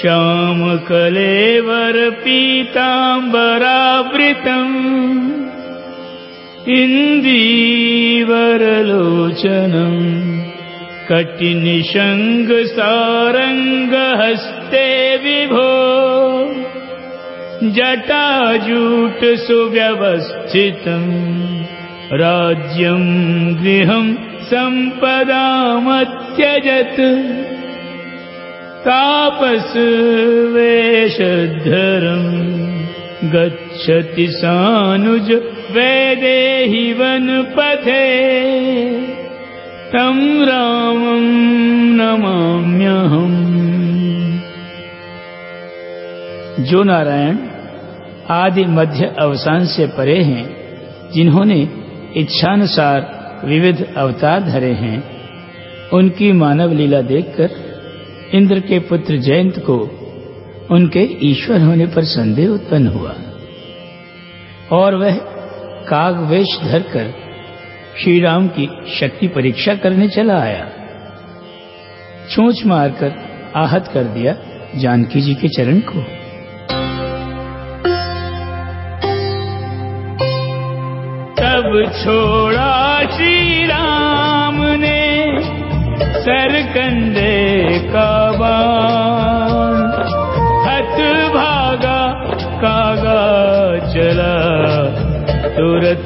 श्यामकलेवर पीताम्बरावृतम् इन्दीवरलोचनम् कटिनिषङ्गसारङ्गहस्ते विभो जटाजूट सुव्यवस्थितम् राज्यम् गृहम् सम्पदामत्यजत् तापसवेषधरम् गच्छति सानुज वैदेहि वनपथे तं रामं नमाम्यहम्। जो नारायण आदि मध्य अवसान से परे हैं, जिन्होंने इच्छानुसार विविध अवतार धरे हैं, उनकी मानव लीला देखकर इंद्र के पुत्र जयंत को उनके ईश्वर होने पर संदेह उत्पन्न हुआ। और वह काग वेश धरकर श्री राम की शक्ति परीक्षा करने चला आया। छूछ मारकर आहत कर दिया जानकी जी के चरण को। तब छोड़ा श्री राम ने सरकंडे भागा, कागा चला।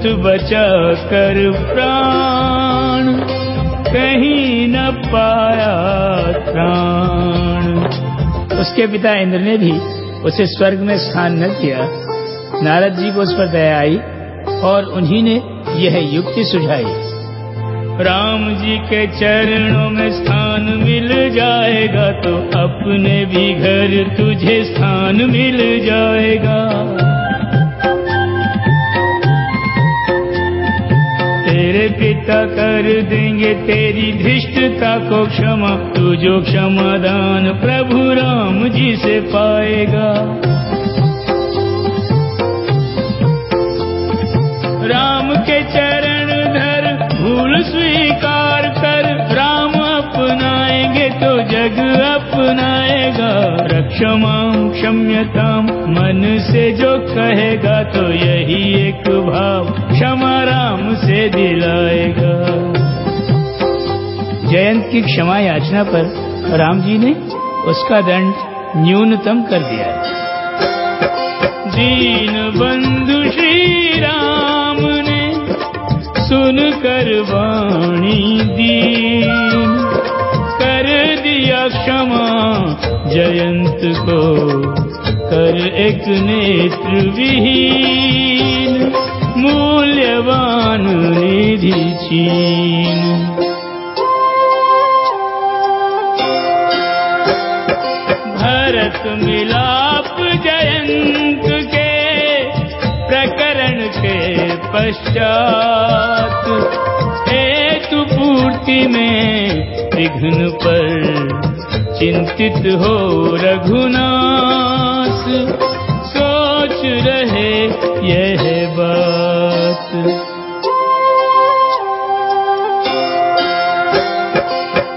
बचा कर प्राण। कहीं न पाया त्राण। उसके पिता इंद्र ने भी उसे स्वर्ग में स्थान न दिया नारद जी को उस पर दया आई और उन्हीं ने यह युक्ति सुझाई। राम जी के चरणों में स्थान मिल जाएगा तो अपने भी घर तुझे स्थान मिल जाएगा। तेरे पिता कर देंगे तेरी धृष्टता को क्षमा, तू जो क्षमादान प्रभु राम जी से पाएगा। रक्षमाम क्षम्यताम, मन से जो कहेगा तो यही एक भाव। क्षमा राम से दिलाएगा। जयंत की क्षमा याचना पर राम जी ने उसका दंड न्यूनतम कर दिया दीन बंधु श्री राम ने सुन कर वाणी दीन कर दिया क्षमा। जयंत को कर एक नेत्र विहीन, मूल्यवान निधि छीन। भरत मिलाप जयंत के प्रकरण के पश्चात, हेतु पूर्ति में विघ्न पर चिंतित हो रघुनाथ, सोच रहे यह बात।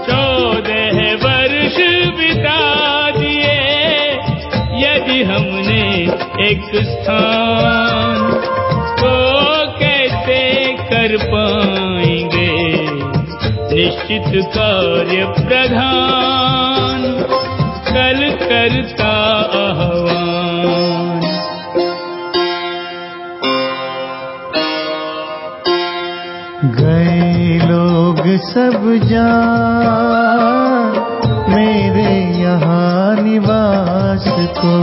चौदह वर्ष बिता दिए, यदि हमने एक स्थान तो कैसे कर पाएँगे? निश्चित कार्य प्रधान। कल करता आह्वान गए लोग सब जा मेरे यहाँ निवास को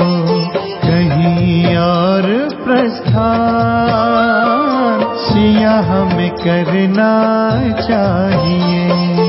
कहीं और प्रस्थान। सिया हमें करना चाहिए।